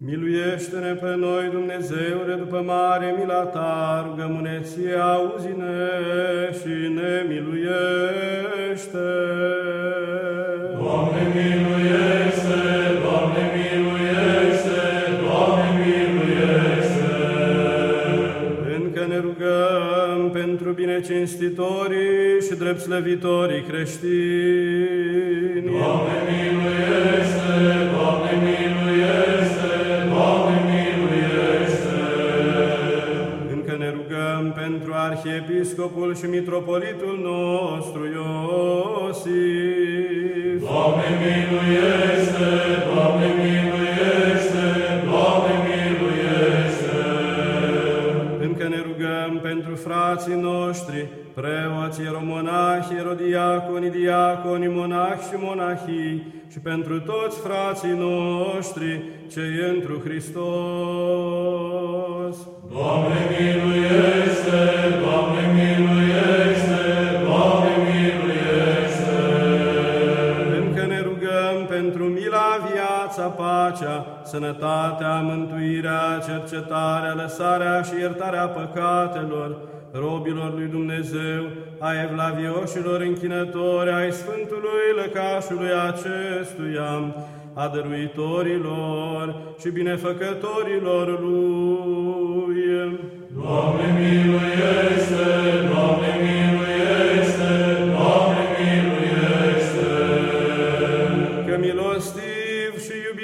Miluiește-ne pe noi, Dumnezeule, după mare mila ta, rugămâneție, auzi-ne și ne miluiește. Doamne, miluiește! Doamne, miluiește! Doamne, miluiește! Încă ne rugăm pentru binecinstitorii și drept slăvitorii creștini. Doamne, miluiește! Rugăm pentru arhiepiscopul și mitropolitul nostru Iosif. Doamne, miluiește! Doamne, miluiește! Doamne, miluiește! Încă ne rugăm pentru frații noștri, preoții, ieromonahi, erodiaconi, diaconi, monahi și monahii, și pentru toți frații noștri, cei întru Hristos. Doamne, miluiește! Mila, viața, pacea, sănătatea, mântuirea, cercetarea, lăsarea și iertarea păcatelor, robilor lui Dumnezeu, a evlavioșilor închinători, ai Sfântului Lăcașului acestuia, a dăruitorilor și binefăcătorilor lui. Doamne, miluiește!